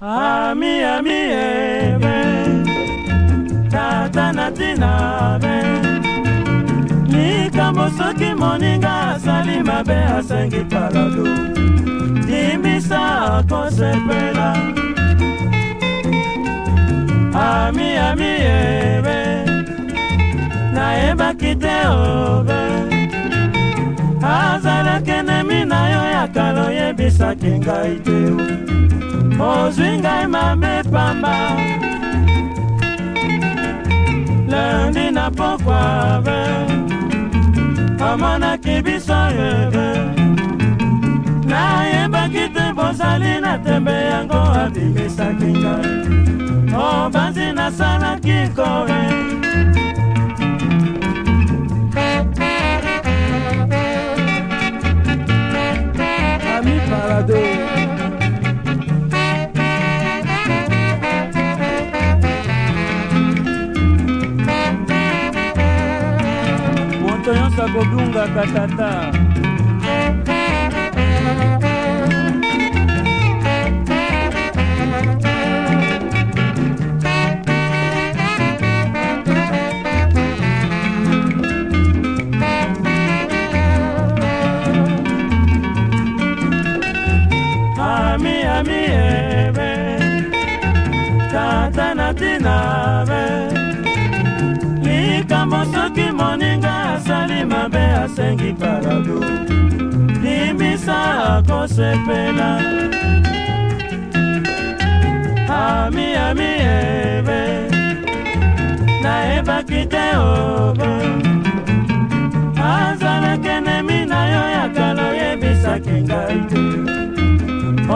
ami ami ebe tata na ntina be likambo soki moninga asali mabe asengi palalo dimisa kosepela ami ami ebe nayebaki te obe azalaki nemi na yo ya kala oyebisaki ngai te ozwi ngai mame pamba lundi na pokwa ve omonaki biso yeve nayebaki te bozali na tembe yango abimisaki ngai obanzi nasalaki koye kokosa kodungaka tata ami ami ebe tata na tina be likambo soki moninga asali mabe asengi kalabu limisa akosepela ami ami ebe nayebaki te oba azalakenemi na yo ya kala oyebisaki ngai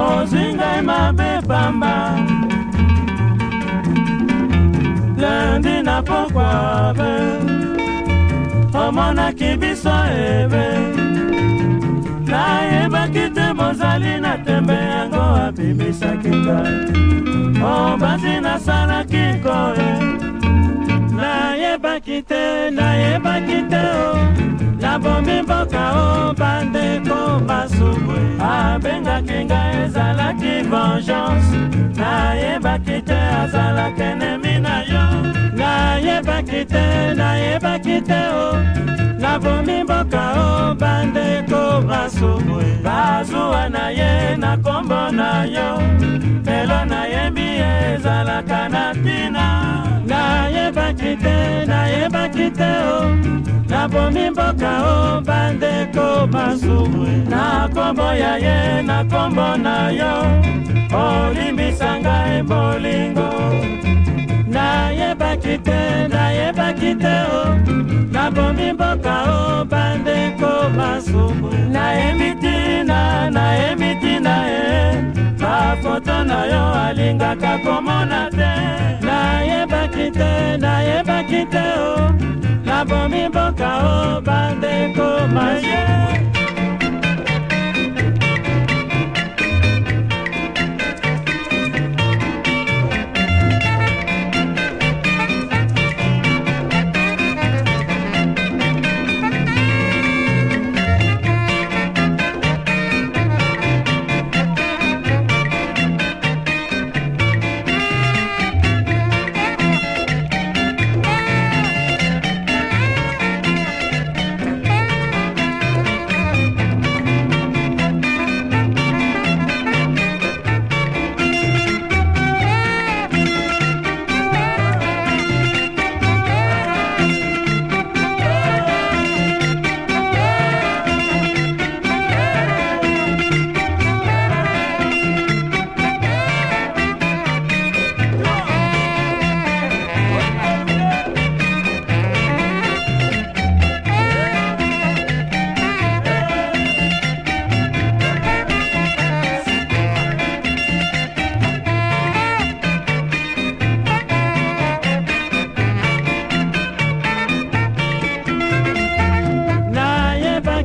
ozwi ngai mabe pamba olandi na pokwa be omonaki biso ebe nayebaki te bozali na tembe yango abimisaki ngai obati nasalaki koye nayebaki te nayebaki te o nabomi mboka o bandeko basubwe abengaki ngai ezalaki vengeance nayebaki te azalakene nayebaki te nayebaki te o oh. nabomi mboka o oh, bandeko brasoroe bazuwa na ye na nkombo na yo lelo nayebi ezalaka na ntina nayebaki te nayebaki te o nabomi mboka o bandeko masubwe na nkombo ya ye na nkombo na yo olimbisa ngai bolingo nayebaki te na nayoki te o nabomi mboka o bandeko masumbu nayemi tina nayemi tina e bafoto na yo alingaka komona te nayebaki te nayebaki te o nabomi mboka o bandeko masumbu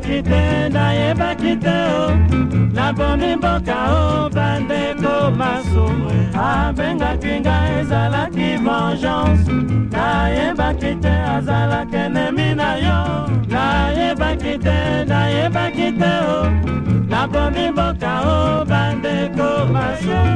nayebaki te nayebaki te o nabomi mboka o bandeko masumu abengaki ngai ezalaki vengeance nayebaki te azalaki enemi na yo nayebaki te nayebaki te o nabomi mboka o bandeko masumu